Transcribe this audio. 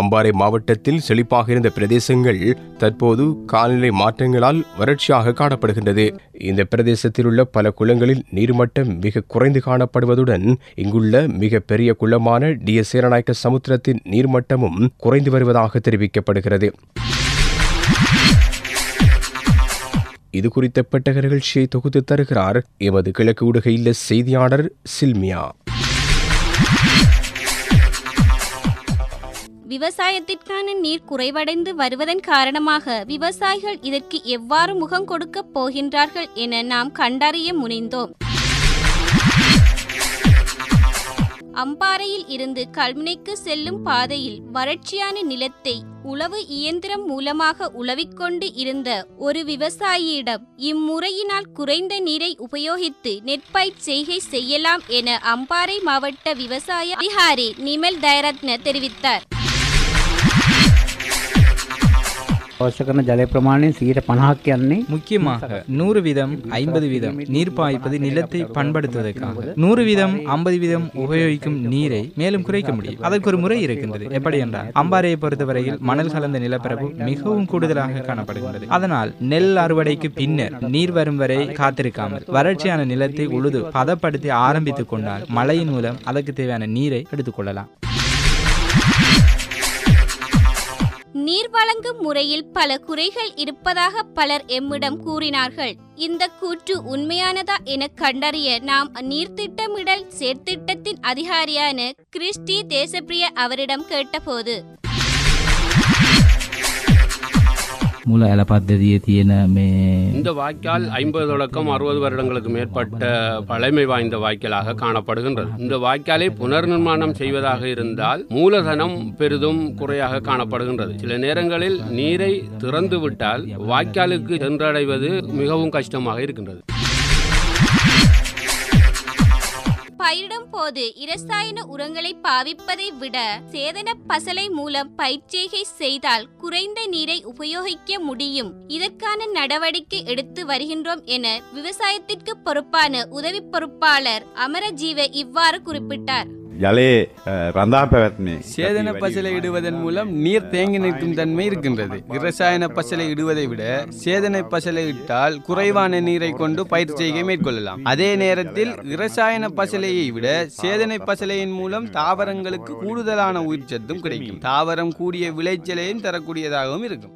அம்பாறை மாவட்டத்தில் செழிப்பாக இருந்த பிரதேசங்கள் தற்போது காலநிலை மாற்றங்களால் வறட்சியாக காணப்படுகின்றது. இந்த பிரதேசத்தில் உள்ள பல குளங்களில் நீர்மட்டம் மிக குறைந்து காணப்படுவதுடன் இங்குள்ள மிக பெரிய குளமான டி. எஸ். சேரநாயக்க சமுத்திரத்தின் நீர்மட்டமும் குறைந்து வருவதாக தெரிவிக்கப்படுகிறது. இது குறித்த பெட்டக நிகழ்ச்சியை தொகுத்து தருகிறார் எமது கிழக்கு ஊடக இல்ல செய்தியாளர் சில்மியா. விவசாயத்திற்கான நீர் குறைவடைந்து வருவதன் காரணமாக விவசாயிகள் இதற்கு எவ்வாறு முகம் கொடுக்கப் போகின்றார்கள் என நாம் கண்டறிய முனைந்தோம். அம்பாறையில் இருந்து கல்முனைக்கு செல்லும் பாதையில் வறட்சியான நிலத்தை உழவு இயந்திரம் மூலமாக உழவிக்கொண்டு இருந்த ஒரு விவசாயியிடம் இம்முறையினால் குறைந்த நீரை உபயோகித்து நெற்பயிர் செய்கை செய்யலாம் என அம்பாறை மாவட்ட விவசாய அதிகாரி நிமல் தயரத்ன தெரிவித்தார். අවශ්‍ය කරන ජල ප්‍රමාණයෙන් සීට පණහක් යන්නේ முக்கியமாக நூறு வீதம் ஐம்பது வீதம் நீர் பாய்ப்பது நிலத்தை பண்படுத்துவதற்காக நூறு வீதம் ஐம்பது வீதம் உபயோகிக்கும் நீரை மேலும் குறைக்க முடியும் அதற்கு ஒரு முறை இருக்கின்றது எப்படி என்றால் அம்பாறையை பொறுத்தவரையில் மணல் கலந்த நிலப்பரப்பு மிகவும் கூடுதலாக காணப்படுகின்றது அதனால் நெல் அறுவடைக்கு பின்னர் நீர் வரும் வரை காத்திருக்காமல் வறட்சியான நிலத்தை உழுது பதப்படுத்தி ஆரம்பித்துக் கொண்டால் மழையின் மூலம் அதற்கு தேவையான நீரை எடுத்துக்கொள்ளலாம் நீர் வழங்கும் முறையில் பல குறைகள் இருப்பதாக பலர் எம்மிடம் கூறினார்கள். இந்த கூற்று உண்மையானதா என கண்டறிய நாம் நீர் திட்டமிடல் செயற்திட்டத்தின் அதிகாரியான கிறிஸ்டி தேசப்பிரிய அவரிடம் கேட்டபோது. මුල ඇල පද්ධතිය තියෙන මේ இந்த வாய்க்கால் ஐம்பது தொடக்கம் அறுபது வருடங்களுக்கு மேற்பட்ட பழமை வாய்ந்த வாய்க்காலாக காணப்படுகின்றது இந்த வாய்க்காலை புனர் நிர்மாணம் செய்வதாக இருந்தால் மூலதனம் பெரிதும் குறையாக காணப்படுகின்றது சில நேரங்களில் நீரை திறந்து விட்டால் வாய்க்காலுக்கு சென்றடைவது மிகவும் கஷ்டமாக இருக்கின்றது பயிரிடும் போது இரசாயன உரங்களை பாவிப்பதை விட சேதன பசலை மூலம் பயிர்ச்செய்கை செய்தால் குறைந்த நீரை உபயோகிக்க முடியும். இதற்கான நடவடிக்கை எடுத்து வருகின்றோம் என விவசாயத்திற்கு பொறுப்பான உதவி பொறுப்பாளர் அமரஜீவ இவ்வாறு குறிப்பிட்டார். ජලයේ රඳා පැවැත්මේ சேதன பசலை இடுவதன் மூலம் நீர் தேங்கி நிற்கும் தன்மை இருக்கின்றது இரசாயன பசலை இடுவதை விட சேதன பசலை இட்டால் குறைவான நீரை கொண்டு பயிர் செய்கை மேற்கொள்ளலாம் அதே நேரத்தில் இரசாயன பசலையை விட சேதனை பசலையின் மூலம் தாவரங்களுக்கு கூடுதலான உயிர்ச்சத்தும் கிடைக்கும் தாவரம் கூடிய விளைச்சலையும் தரக்கூடியதாகவும் இருக்கும்